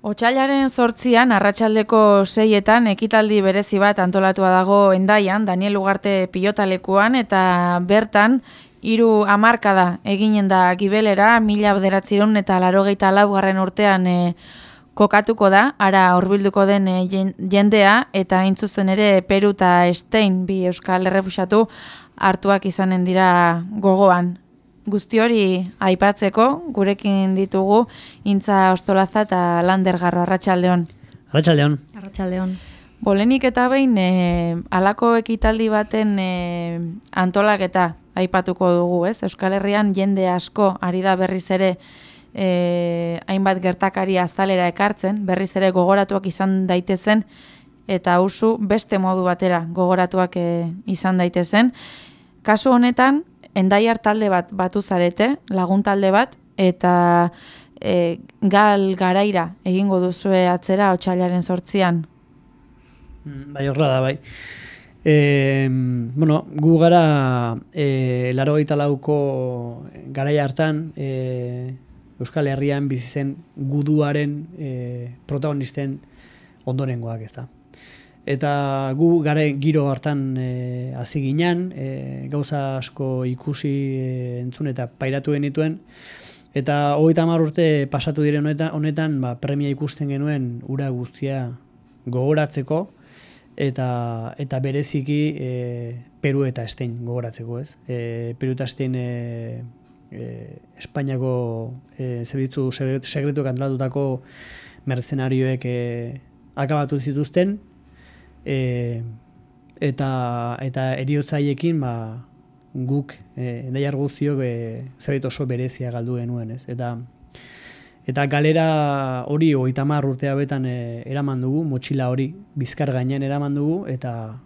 Otsailaren sortzian, arratsaldeko seietan, ekitaldi berezi bat antolatua dago endaian, Daniel Ugarte pilotalekuan, eta bertan, hiru hamarkada eginen da gibelera, mila bederatziron eta larogeita laugarren urtean e, kokatuko da, ara horbilduko den e, jendea, eta intzuzen ere Peru eta Estein, bi Euskal Errefusatu, hartuak izanen dira gogoan guzti hori aipatzeko, gurekin ditugu, intza ostolaza eta lander garro, arratxaldeon. Arratxaldeon. Arratxaldeon. Bolenik eta behin, e, alako ekitaldi baten e, antolaketa aipatuko dugu, ez? Euskal Herrian jende asko ari da berriz ere e, hainbat gertakari azalera ekartzen, berriz ere gogoratuak izan daitezen, eta usu beste modu batera gogoratuak e, izan daitezen. Kasu honetan, endaiar talde bat batu zarete, lagun talde bat, eta e, gal garaira egingo duzue atzera otxailaren sortzian. Mm, bai, horra da, bai. E, bueno, gu gara e, laro lauko garai hartan e, Euskal Herrian bizitzen guduaren e, protagonisten ondorengoak ez da eta gu gare giro hartan e, hasi ginen, e, gauza asko ikusi e, entzun eta pairatu genituen, eta hogeita hamar urte pasatu diren honetan, honetan ba, premia ikusten genuen ura guztia gogoratzeko, eta eta bereziki e, Peru eta Estein gogoratzeko, ez? E, Peru eta Estein e, e, Espainiako e, zerbitzu segretu kantalatutako mercenarioek e, akabatu zituzten, e, eta eta eriotzaiekin ba, guk e, endaiar guztiok e, zerbait oso berezia galdu genuen, ez? Eta eta galera hori 30 urte hauetan e, eraman dugu, motxila hori bizkar gainean eraman dugu eta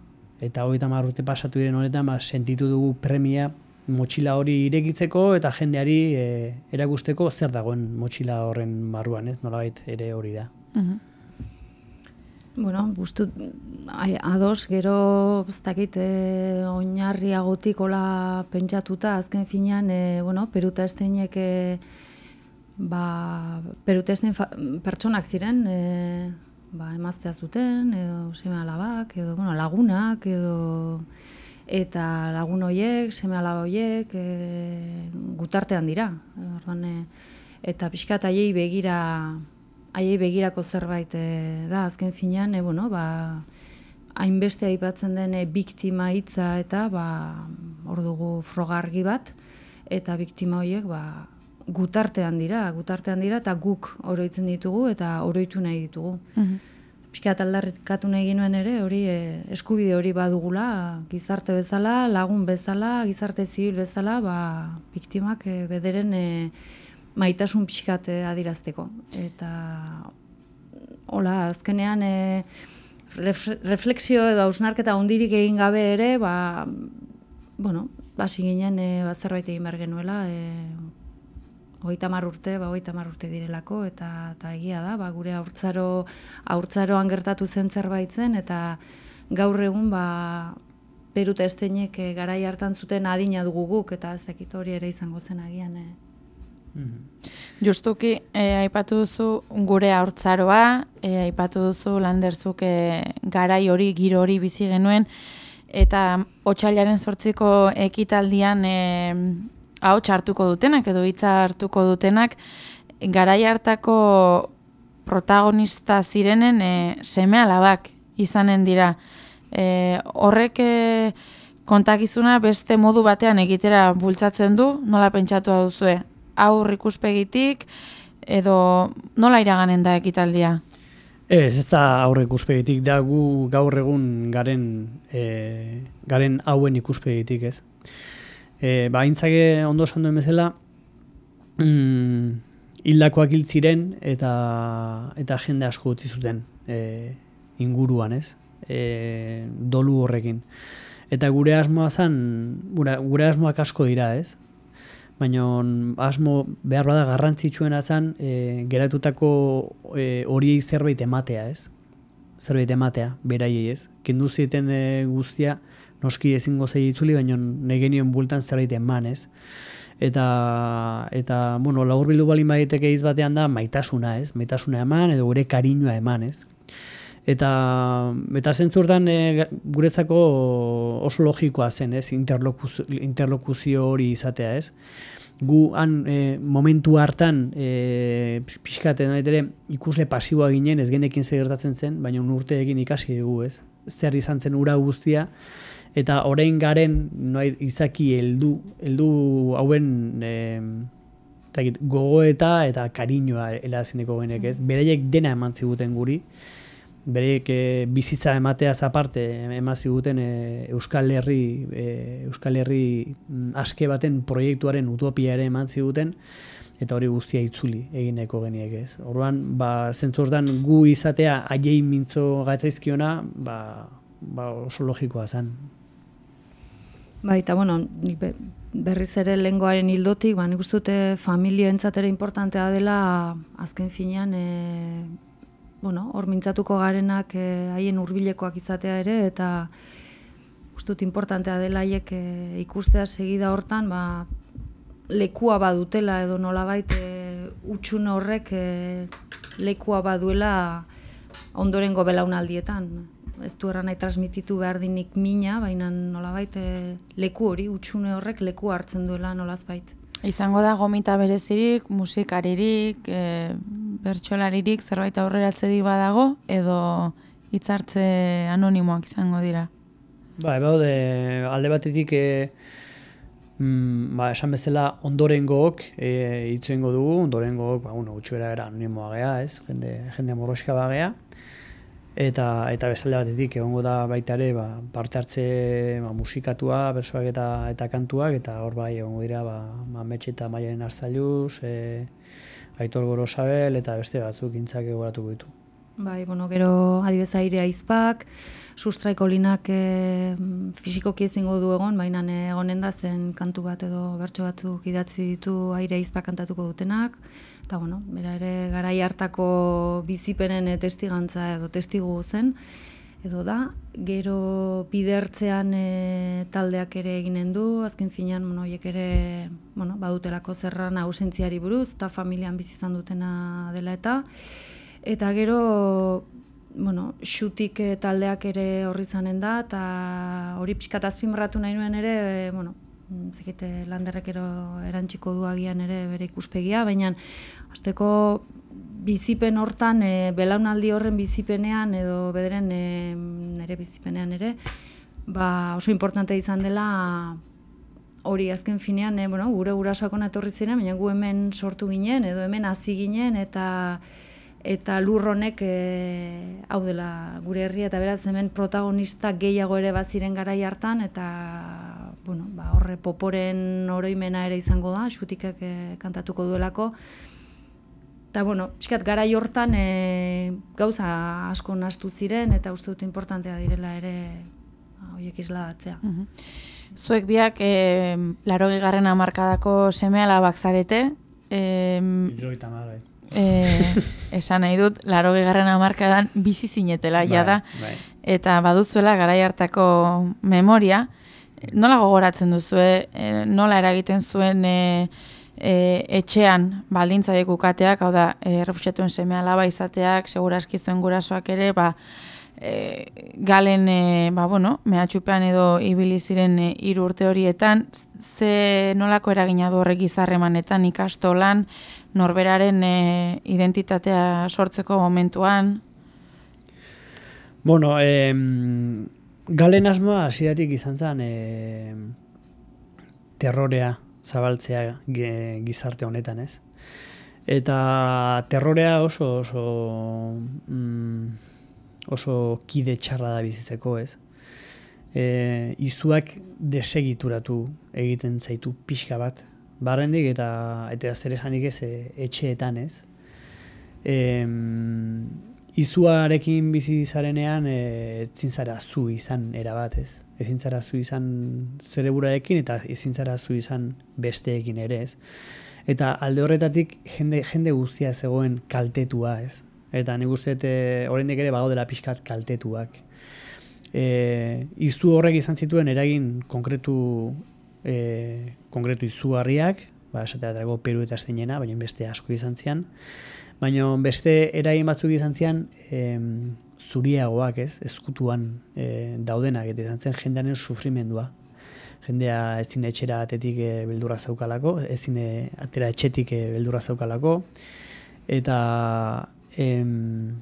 eta 30 urte pasatu diren honetan ba, sentitu dugu premia motxila hori irekitzeko eta jendeari e, erakusteko zer dagoen motxila horren barruan, ez? Nolabait ere hori da. Mm Bueno, bustu, ados, gero, ez dakit, e, oinarriagotik hola pentsatuta, azken finean, e, bueno, peruta esteinek, e, ba, peruta estein pertsonak ziren, e, ba, emaztea zuten, edo seme alabak, edo, bueno, lagunak, edo, eta lagun horiek, seme alaba horiek, e, gutartean dira. Orduan, e, eta pixka aiei begira, haiei begirako zerbait e, da azken finean e, bueno, ba, hainbeste aipatzen den e, biktima hitza eta ba, hor dugu frogargi bat eta biktima horiek ba, gutartean dira, gutartean dira eta guk oroitzen ditugu eta oroitu nahi ditugu. Mm -hmm. Piskat aldarrikatu nahi ginuen ere, hori eskubide hori badugula, gizarte bezala, lagun bezala, gizarte zibil bezala, ba, biktimak e, bederen e, maitasun pixkate adirazteko. Eta hola, azkenean e, refleksio edo hausnarketa hundirik egin gabe ere, ba, bueno, basi ginen e, ba, zerbait egin behar genuela, e, hogeita urte, ba, hogeita urte direlako, eta, eta egia da, ba, gure aurtzaro, aurtzaroan gertatu zen zerbait zen, eta gaur egun, ba, peruta esteinek e, garai hartan zuten adina dugu guk, eta ezekit hori ere izango zen agian, e, Justuki, e, aipatu duzu gure haurtzaroa, e, aipatu duzu landerzuk e, garai hori, giro hori bizi genuen, eta otxailaren sortziko ekitaldian e, hau txartuko dutenak, edo hitza hartuko dutenak, garai hartako protagonista zirenen e, seme alabak izanen dira. E, horrek e, kontakizuna beste modu batean egitera bultzatzen du, nola pentsatu duzue? Aur ikuspegitik edo nola iraganen da ekitaldia? Ez, ez da aurre ikuspegitik, da gu gaur egun garen, e, garen hauen ikuspegitik, ez. E, ba, intzake ondo esan duen bezala, mm, hildakoak hiltziren eta, eta jende asko utzi zuten e, inguruan, ez. E, dolu horrekin. Eta gure asmoa zen, gure, gure asmoak asko dira, ez baina asmo behar bada garrantzitsuena zen e, geratutako e, horiei zerbait ematea, ez? Zerbait ematea, beraiei, ez? Kendu zieten e, guztia, noski ezingo zei itzuli, baina negenioen bultan zerbait eman, ez? eta eta bueno, laburbildu balin baiteke hitz batean da maitasuna, ez? Maitasuna eman edo gure kariñoa eman, ez? Eta eta zentzurtan e, guretzako oso logikoa zen, ez? Interlokuzio, interlokuzio hori izatea, ez? Gu han e, momentu hartan e, pixkaten ere ikusle pasiboa ginen, ez genekin zer gertatzen zen, baina urte egin ikasi dugu, ez? Zer izan zen ura guztia, eta orain garen noa, izaki heldu heldu hauen e, gogoeta eta kariñoa elazineko genek ez. Bereiek dena eman ziguten guri, bereiek e, bizitza ematea aparte eman ziguten e, Euskal Herri e, Euskal Herri mm, aske baten proiektuaren utopia ere eman ziguten, eta hori guztia itzuli egineko geniek ez. Orduan, ba, zentzordan gu izatea aiei mintzo gatzaizkiona, ba, ba oso logikoa zen. Bai, eta bueno, berriz ere lengoaren hildotik, ba, nik uste dute familia entzatera importantea dela, azken finean, e, bueno, hor mintzatuko garenak e, haien hurbilekoak izatea ere, eta uste dut importantea dela haiek e, ikustea segida hortan, ba, lekua badutela edo nolabait e, utxun horrek e, lekua baduela ondorengo belaunaldietan ez du nahi transmititu behar dinik mina, baina nolabait e, leku hori, utxune horrek leku hartzen duela nolazbait. Izango da gomita berezirik, musikaririk, e, bertxolaririk, zerbait aurreratzerik badago, edo hitzartze anonimoak izango dira? Ba, eba, de, alde batetik, e, mm, ba, esan bezala ondorengook e, itzuengo dugu, ondorengook, ba, bueno, gutxuera era anonimoa gea, ez, jende, jende moroska bagea, eta eta bezalde batetik egongo da baita ere ba, parte hartze ba, musikatua, bersoak eta eta kantuak eta hor bai egongo dira ba Mametxe eta Maialen Arzailuz, e, Aitor Gorosabel eta beste batzuk intzak egoratuko ditu. Bai, bueno, gero adibeza aire aizpak, sustraiko linak e, fizikoki ezingo du egon, baina egonen da zen kantu bat edo bertso batzuk idatzi ditu aire aizpak kantatuko dutenak, eta bueno, bera ere garai hartako bizipenen testigantza edo testigu zen, edo da, gero bidertzean e, taldeak ere eginen du, azken finean, bueno, ere, bueno, badutelako zerran ausentziari buruz, eta familian bizizan dutena dela eta, eta gero, bueno, xutik e, taldeak ere horri zanen da, eta hori pixkat azpimarratu nahi nuen ere, e, bueno, zekite landerrek ero erantxiko duagian ere bere ikuspegia, baina azteko bizipen hortan, e, belaunaldi horren bizipenean edo bederen e, nire bizipenean ere, ba oso importante izan dela hori azken finean, e, bueno, gure gurasoak etorri ziren, baina gu hemen sortu ginen edo hemen hasi ginen eta eta lur honek e, hau dela gure herria eta beraz hemen protagonista gehiago ere baziren garai hartan eta bueno, ba, horre poporen oroimena ere izango da, xutikak e, kantatuko duelako. Eta, bueno, txikat, gara hortan e, gauza asko nastu ziren, eta uste dut importantea direla ere ba, horiek isla batzea. Mm Zuek biak, e, laro gigarren amarkadako seme alabak zarete. E, bai. E, esan nahi dut, laro gigarren amarkadan bizi zinetela, bai, jada. Bai. Eta baduzuela gara hartako memoria nola gogoratzen duzu, e, nola eragiten zuen e, e, etxean baldintza dekukateak, hau da, e, refusiatuen semea laba izateak, seguraski zuen gurasoak ere, ba, e, galen, e, ba, bueno, mehatxupean edo ibili ziren e, hiru urte horietan, ze nolako eragina du horrek izarremanetan ikastolan, norberaren e, identitatea sortzeko momentuan? Bueno, eh, Galen asmoa hasieratik izan zen e, terrorea zabaltzea gizarte honetan, ez? Eta terrorea oso oso mm, oso kide txarra da bizitzeko, ez? E, izuak desegituratu egiten zaitu pixka bat, barrendik eta eta zer esanik ez e, etxeetan, ez? E, izuarekin bizi zarenean e, ezin zara zu izan erabat, ez? Ezin zara zu izan zereburarekin eta ezin zara zu izan besteekin ere, ez? Eta alde horretatik jende, jende guztia zegoen kaltetua, ez? Eta nik uste e, oraindik ere bago dela pixkat kaltetuak. E, izu horrek izan zituen eragin konkretu e, konkretu izugarriak, ba, esatea Peru eta Zeinena, baina beste asko izan zian. Baina beste eragin batzuk izan zian, em, zuriagoak, ez, ezkutuan e, daudenak, eta izan zen jendearen sufrimendua. Jendea ezin etxera atetik e, beldurra zaukalako, ezin e, atera etxetik e, beldurra zaukalako, eta em,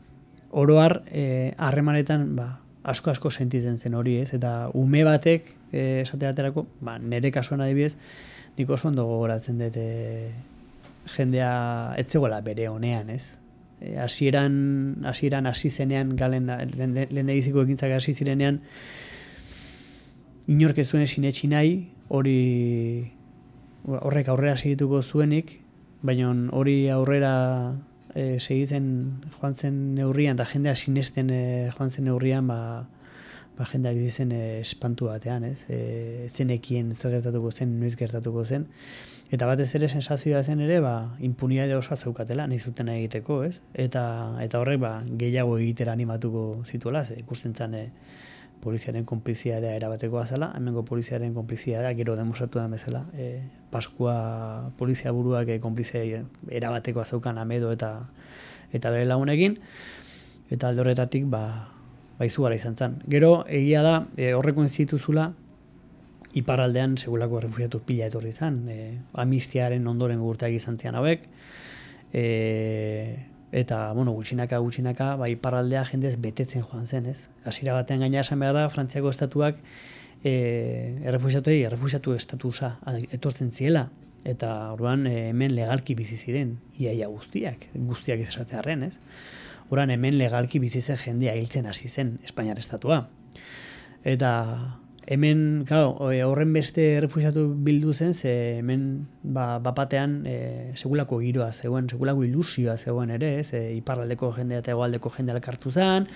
oroar e, harremanetan ba, asko asko sentitzen zen hori, ez? Eta ume batek e, esate baterako, ba, nere kasuan adibidez, nik oso ondo gogoratzen dut e, jendea ez zegoela bere honean, ez? E, hasieran hasieran hasi zenean galen lehen egiziko ekintzak hasi zirenean inork ez zuen sinetsi nahi hori horrek aurrera segituko zuenik baina hori aurrera e, segitzen joan zen neurrian eta jendea sinesten e, joan zen neurrian ba, ba jendea bizi zen e, espantu batean ez? E, zenekien zer gertatuko zen noiz gertatuko zen. Eta batez ere sensazioa zen ere, ba, impunitate osoa zeukatela, nahi zuten egiteko, ez? Eta, eta horrek, ba, gehiago egitera animatuko zituela, ze ikusten zan, e, poliziaren konpliziadea erabateko azala, hemengo poliziaren konpliziadea gero demostratu da bezala, e, Paskua polizia buruak e, konplizia erabateko azeukan amedo eta eta bere lagunekin, eta aldoretatik, ba, ba izugarra izan zen. Gero, egia da, e, horreko zituzula, iparaldean segulako refugiatu pila etorri izan, e, amistiaren ondoren gurteak izan zian hauek, e, eta, bueno, gutxinaka, gutxinaka, ba, iparraldea jendez betetzen joan zen, ez? Hasiera batean gaina esan behar da, Frantziako estatuak e, errefugiatuei, errefugiatu estatusa etortzen ziela, eta orduan e, hemen legalki bizi ziren, iaia guztiak, guztiak esatearren, ez? Oran hemen legalki bizi zen jendea hiltzen hasi zen Espainiar estatua. Eta hemen, claro, horren beste refugiatu bildu zen, ze hemen ba, bapatean e, segulako giroa zegoen, segulako ilusioa zegoen ere, ez, e, iparraldeko jendea eta egoaldeko jendea elkartu zen,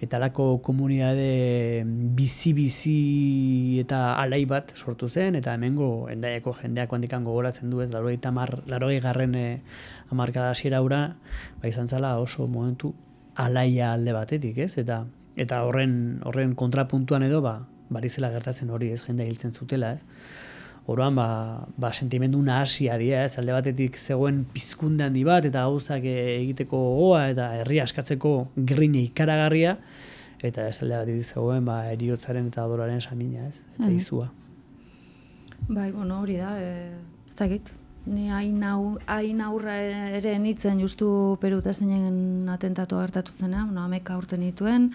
eta alako komunitate bizi-bizi eta alai bat sortu zen, eta hemengo endaiako jendeak handikan gogoratzen du, ez, laroi, tamar, laroi garren e, amarkada hasiera ura, ba izan zala oso momentu alaia alde batetik, ez, eta eta horren horren kontrapuntuan edo ba barizela gertatzen hori, ez jende hiltzen zutela, ez. Oroan, ba, ba sentimendu nahasia dira, ez, alde batetik zegoen pizkunde handi bat, eta gauzak egiteko goa, eta herri askatzeko grine ikaragarria, eta ez alde batetik zegoen, ba, eriotzaren eta adoraren samina, ez, eta mm. izua. Bai, bueno, hori da, e, ez da git. Ni hain aurra ere nitzen justu peruta zeinen atentatu hartatu zena, no, ameka urte nituen,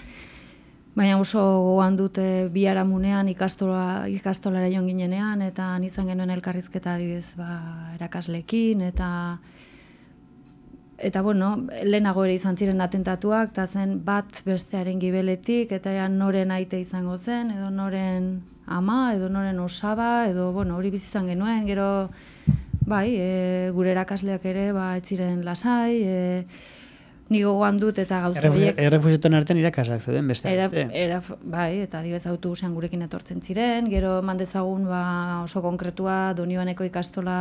Baina oso goan dute biharamunean ikastola, ikastolara joan ginenean, eta nizan genuen elkarrizketa adibidez ba, erakaslekin, eta eta bueno, lehenago ere izan ziren atentatuak, eta zen bat bestearen gibeletik, eta ja noren aite izango zen, edo noren ama, edo noren osaba, edo bueno, hori bizizan genuen, gero bai, e, gure erakasleak ere, ba, etziren lasai, e, Ni gogoan dut eta gauza horiek. Errefusiatuen artean irakasak zeuden beste. Era, era, bai, eta dibez autobusean gurekin etortzen ziren, gero mandezagun ba, oso konkretua Donioaneko ikastola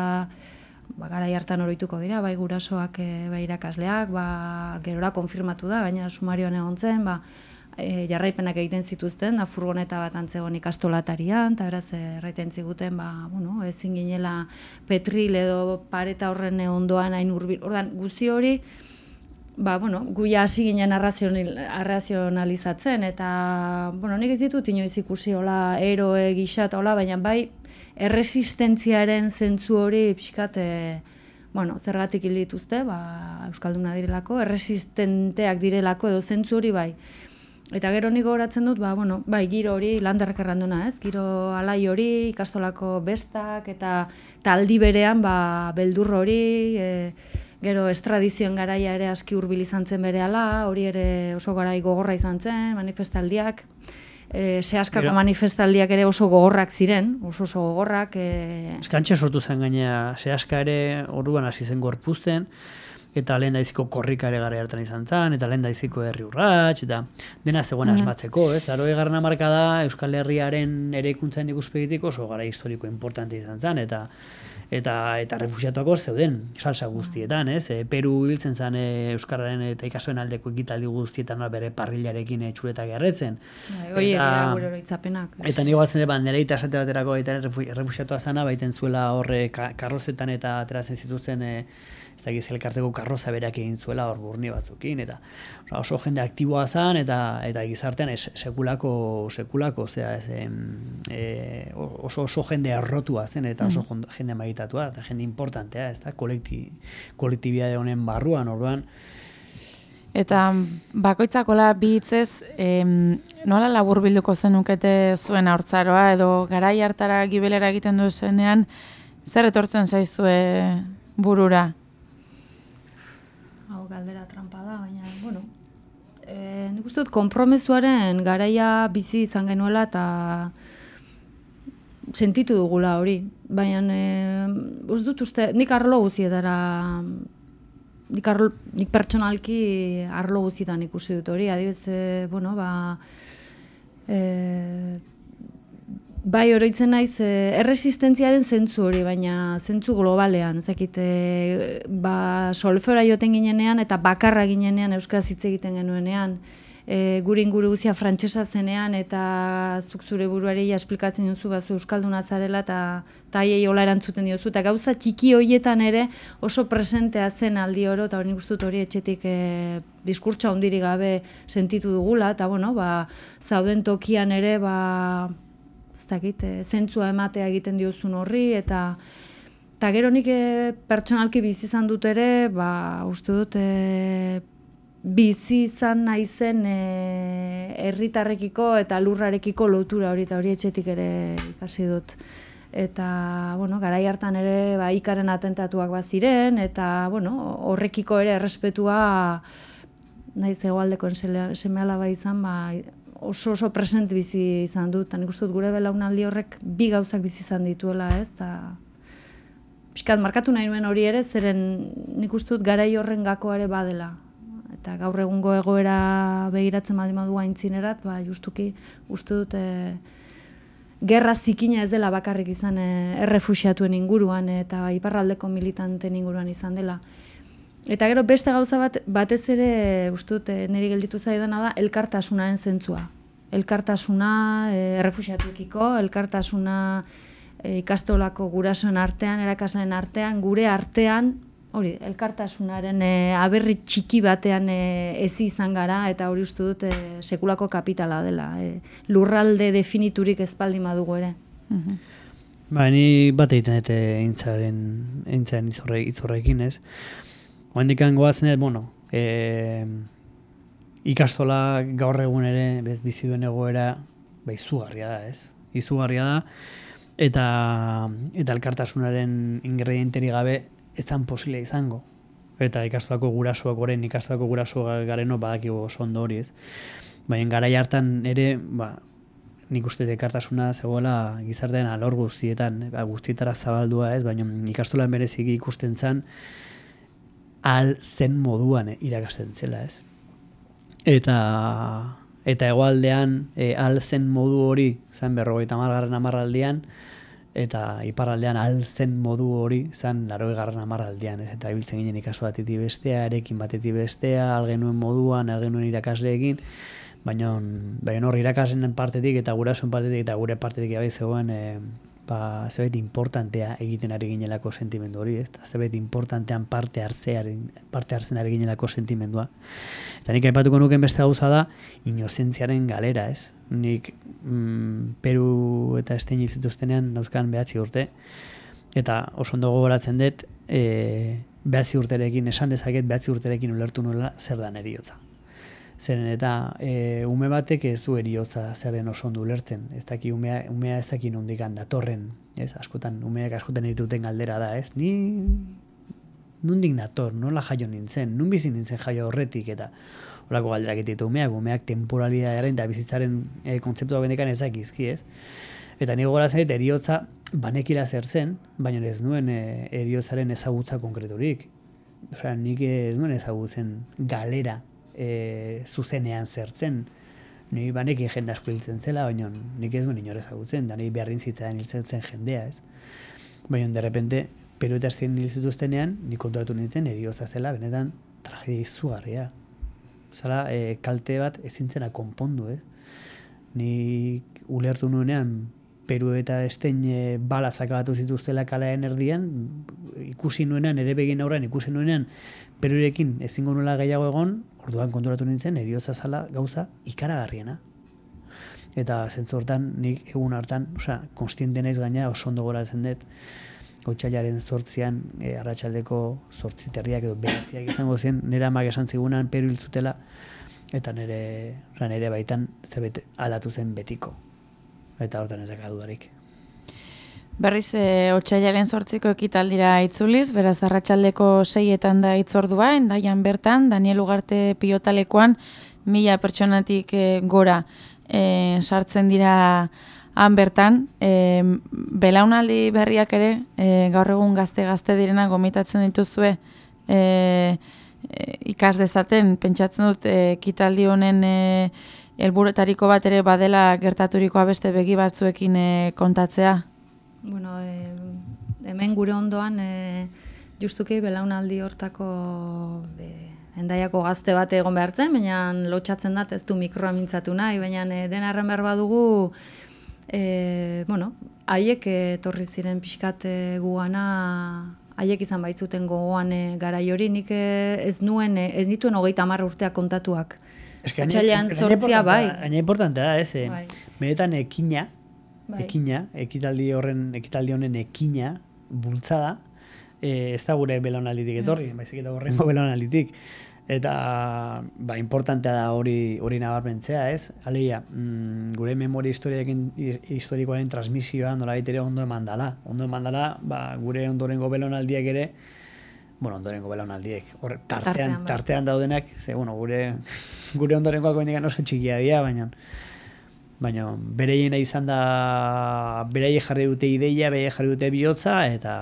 ba, gara hartan oroituko dira, bai gurasoak e, bai irakasleak, ba, gerora konfirmatu da, gainera sumarioan egon zen, ba, e, jarraipenak egiten zituzten, da furgoneta bat antzegon ikastolatarian, eta beraz erraiten ziguten, ba, bueno, ezin ginela petril edo pareta horren ondoan hain urbil, ordan guzi hori, ba, bueno, guia hasi ginen arrazionalizatzen, eta, bueno, nik ez ditut inoiz ikusi hola eroe gisa hola, baina bai, erresistentziaren zentzu hori pixkat, e, bueno, zergatik hil dituzte, ba, Euskalduna direlako, erresistenteak direlako edo zentzu hori bai. Eta gero nik gogoratzen dut, ba, bueno, bai, giro hori landarrak erranduna, ez? Giro alai hori, ikastolako bestak, eta taldi berean, ba, beldur hori, e, Gero estradizioen garaia ere aski hurbil izan zen berehala, hori ere oso garai gogorra izan zen, manifestaldiak. E, Zehaskako manifestaldiak ere oso gogorrak ziren, oso oso gogorrak. E... Eskantxe sortu zen gaina, zehaska ere orduan hasi zen gorpuzten, eta lehen daiziko korrika ere gara hartan izan zen, eta lehen daiziko herri urratx, eta dena zegoen mm asmatzeko, ez? Laro egarren amarka da Euskal Herriaren ere ikuntzen ikuspegitik oso gara historiko importante izan zen, eta eta eta refusiatuako zeuden salsa guztietan, ez? E, Peru hiltzen zen e, euskararen eta ikasoen aldeko ekitaldi guztietan bere parrilarekin e, txuleta gerretzen. Bai, eta gure oroitzapenak. Eta ni goazen dut, ba, nire esate baterako eta refusiatua zana, baiten zuela horre karrozetan eta ateratzen zituzen e, ez elkarteko karroza berak egin zuela hor burni batzukin eta oso jende aktiboa zen eta eta gizartean es, sekulako sekulako osea ez e, oso oso jende errotua zen eta oso mm. jende maitatua eta jende importantea ez da kolekti kolektibidade honen barruan orduan Eta bakoitzakola bi hitzez, em, nola labur bilduko zenukete zuen haurtzaroa edo garai hartara gibelera egiten duzenean, zer etortzen zaizue burura? Galdera trampa da, baina, bueno, e, nik uste dut, kompromesuaren garaia bizi izan genuela eta sentitu dugula hori. Baina, e, uste dut uste, nik arlo guzietara, nik, arlo, nik pertsonalki arlo guzietan ikusi dut hori, adibez, e, bueno, ba, e, Bai, oroitzen naiz, eh, erresistentziaren zentzu hori, baina zentzu globalean. Zekit, eh, ba, solfeora joten ginenean eta bakarra ginenean euskaz hitz egiten genuenean. E, gure inguru guzia frantsesa zenean eta zuk zure buruari esplikatzen duzu bazu euskalduna zarela eta taiei hola erantzuten diozu eta gauza txiki hoietan ere oso presentea zen aldi oro eta hori gustut hori etxetik e, diskurtsa hondiri gabe sentitu dugula eta bueno, ba, zauden tokian ere ba, ez dakit, e, zentzua ematea egiten diozun horri, eta eta gero nik e, pertsonalki bizi izan dut ere, ba, uste dut, e, bizi izan naizen herritarrekiko eta lurrarekiko lotura hori eta hori etxetik ere ikasi dut. Eta, bueno, garai hartan ere ba, ikaren atentatuak bat ziren, eta, bueno, horrekiko ere errespetua naiz egoaldeko seme alaba izan, ba, oso oso present bizi izan dut, eta nik uste dut gure belaunaldi horrek bi gauzak bizi izan dituela, ez, eta pixkat markatu nahi nuen hori ere, zeren nik uste dut garai horren gako ere badela. Eta gaur egungo egoera begiratzen baldin badu aintzinerat, ba, justuki uste dut e, gerra zikina ez dela bakarrik izan e, errefusiatuen inguruan eta iparraldeko militanten inguruan izan dela. Eta gero beste gauza bat batez ere ustut eh, niri gelditu zaidana da elkartasunaren zentzua. Elkartasuna e, errefuxiatuekiko, elkartasuna e, ikastolako gurasoen artean, erakasleen artean, gure artean, hori, elkartasunaren e, aberri txiki batean e, ezi izan gara eta hori uste dut sekulako kapitala dela. E, lurralde definiturik ezpaldi madugu ere. Mm Ba, ni bat egiten eta eintzaren, eintzaren izorrekin ez. Oendikan goazen, bueno, e, ikastola gaur egun ere, bez bizi duen egoera, ba, izugarria da, ez? Izugarria da, eta, eta elkartasunaren ingredienteri gabe, ez zan posile izango. Eta ikastolako gurasoak oren, ikastolako gurasoak gareno badakigu oso ondo hori, ez? Baina garai hartan ere, ba, nik uste dekartasuna zegoela gizartean alor guztietan, guztietara zabaldua ez, baina ikastolan berezik ikusten zen, al zen moduan eh, irakasten zela, ez? Eta eta hegoaldean e, al zen modu hori zen berrogeita margarren amarraldian eta iparraldean al zen modu hori zen laroi garren amarraldian, ez? Eta ibiltzen ginen ikaso bateti bestea, erekin bateti bestea, algenuen moduan, algenuen irakasleekin, baina baina hor irakasleen partetik eta gurasoen partetik eta gure partetik bai zegoen e, ba, zebet importantea egiten ari ginelako sentimendu hori, ez? Zebet importantean parte hartzearen, parte hartzen ari ginelako sentimendua. Eta nik aipatuko nuken beste gauza da, inozentziaren galera, ez? Nik mm, Peru eta Estein izituztenean nauzkan behatzi urte, eta oso ondo gogoratzen dut, e, behatzi urterekin, esan dezaket behatzi urterekin ulertu nola zer da eriotza. Zeren eta e, ume batek ez du eriotza zerren oso ondo ulertzen. Ez daki umea, umea ez daki nondikan datorren. Ez, askotan, umeak askotan dituten galdera da, ez? Ni nondik dator, nola jaio nintzen, nun bizi nintzen jaio horretik eta horako galderak ditu umeak, umeak temporalitatearen eta bizitzaren e, kontzeptua benekan ez dakizki, ez? Eta ni gogoratzen dut eriotza banekila zer zen, baina ez nuen e, eriotzaren ezagutza konkreturik. Osea, nik ez nuen ezagutzen galera e, zuzenean zertzen. Ni banek jende asko hiltzen zela, baina nik ez duen inore ezagutzen, da ni behar zitzaren hiltzen zen jendea, ez? Baina, de repente, Peru eta Estein hil zituztenean, nik konturatu nintzen, erioza zela, benetan, tragedia izugarria. Zara, e, kalte bat ezintzena konpondu, ez? Ni ulertu nuenean, Peru eta Estein e, bala zakabatu zituztela kalaen erdian, ikusi nuenean, ere begin aurrean, ikusi nuenean, Perurekin ezingo nuela gehiago egon, orduan konturatu nintzen, erioza zala gauza ikaragarriena. Eta zentzu hortan, nik egun hartan, osea, konstiente naiz gaina oso ondo goratzen dut, otxailaren sortzian, e, arratsaldeko sortziterriak edo behatziak izango zen, nire amak esan zigunan peru hiltzutela, eta nire, oza, nire baitan zerbait aldatu zen betiko. Eta hortan ez daka dudarik. Berriz, e, otxailaren sortziko ekitaldira itzuliz, beraz, arratsaldeko seietan da itzordua, endaian bertan, Daniel Ugarte pilotalekoan, mila pertsonatik e, gora e, sartzen dira han bertan, e, belaunaldi berriak ere, e, gaur egun gazte-gazte direna gomitatzen dituzue, e, e, ikas dezaten, pentsatzen dut, e, kitaldi honen e, elburetariko bat ere badela gertaturikoa beste begi batzuekin e, kontatzea? Bueno, e, hemen gure ondoan, e, justuki belaunaldi hortako e, endaiako gazte bat egon behartzen, baina lotxatzen dat ez du mikroa mintzatu nahi, baina e, denarren behar badugu, e, bueno, haiek etorri ziren pixkat e, guana, haiek izan baitzuten gogoan e, gara hori, nik ez nuen, ez nituen hogeita marra urteak kontatuak. Otxailean zortzia bai. Aina importantea da, ez, bai. meretan ekina, bai. ekina, ekitaldi horren, ekitaldi honen ekina, bultzada, e, ez da gure belonalitik etorri, baizik eta horrengo belonalitik eta ba, importantea da hori hori nabarmentzea, ez? Aleia, mm, gure memoria historiaekin historikoaren transmisioa nola ere ondo emandala. Ondo emandala, ba, gure ondorengo belonaldiek ere, bueno, ondorengo belonaldiek, hor tartean, bai. tartean, daudenak, ze, bueno, gure, gure ondorengoak bendikan oso txikia dira, baina baina bereiena izan da bereie jarri dute ideia, bereie jarri dute bihotza eta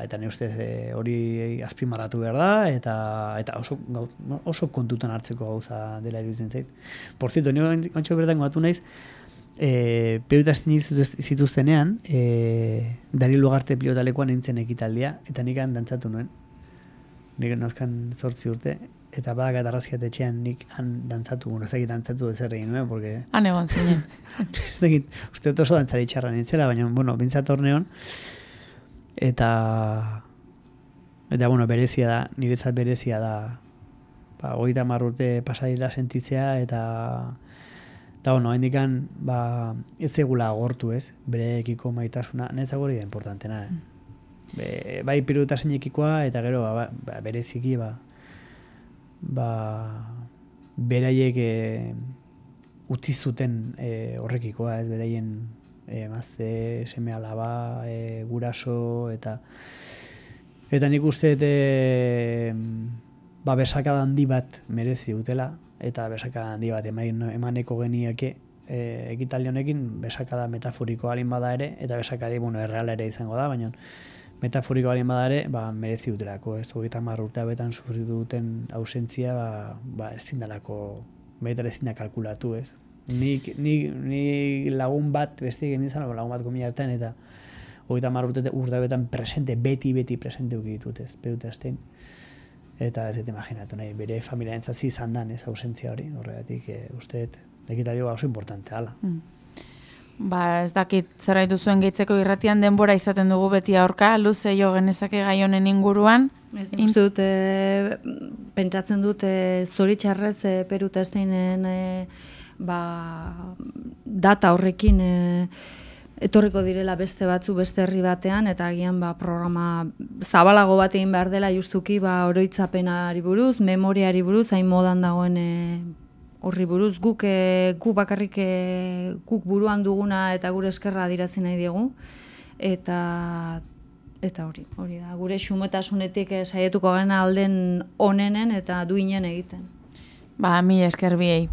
eta ne ustez e, hori azpimarratu behar da eta eta oso oso kontutan hartzeko gauza dela iruditzen zait. Por cierto, ni ontxo bertan gatu naiz eh perutastin zituztenean, eh Dari Lugarte pilotalekoan nintzen ekitaldia eta nikan dantzatu nuen. Nik nozkan 8 urte eta badak eta razkiat etxean nik han dantzatu, bueno, ez dantzatu ez erregin, nuen, porque... Han egon zinen. uste oso dantzari txarra nintzela, baina, bueno, bintzat torneon, eta... Eta, bueno, berezia da, niretzat berezia da, ba, goita marrute pasadila sentitzea, eta... Eta, bueno, hendikan, ba, ez egula agortu, ez, bere ekiko maitasuna, netzak hori da importantena, eh? Mm. Be, bai ekikoa, eta gero, ba, ba, bereziki, ba, ba, beraiek e, utzi zuten e, horrekikoa, ez? Beraien e, mazte, seme alaba, e, guraso, eta eta nik uste e, ba, besaka handi bat merezi dutela, eta besaka handi bat emaneko geniake, e, ekitaldi honekin besakada metaforiko alin bada ere, eta besakadi, bueno, erreal ere izango da, baina metaforiko bada badare, ba, merezi dutelako, ez hogeita marrurtea betan sufritu duten ausentzia, ba, ba ez zindalako, betar ezin da kalkulatu, ez. Nik, nik, nik lagun bat, beste egin izan, lagun bat gomi hartan, eta hogeita marrurtea urte betan presente, beti, beti presente uki ditut, ez, berute azten. Eta ez dut imaginatu nahi, bere familia entzazi izan dan, ez, ausentzia hori, horregatik, e, usteet, ekita oso importante, ala. Mm. Ba, ez dakit zerraitu zuen gehitzeko irratian denbora izaten dugu beti aurka, luze jo genezake gai honen inguruan. Ez Int... dut, e, pentsatzen dut, e, zoritxarrez e, Peru testeinen e, ba, data horrekin e, etorriko direla beste batzu beste herri batean, eta agian ba, programa zabalago bat egin behar dela justuki ba, oroitzapenari buruz, memoriari buruz, hain modan dagoen e, horri buruz guk e, gu bakarrik e, guk buruan duguna eta gure eskerra adirazi nahi diegu. Eta eta hori hori da. Gure xumetasunetik e, saietuko gena alden onenen eta duinen egiten. Ba mi esker biei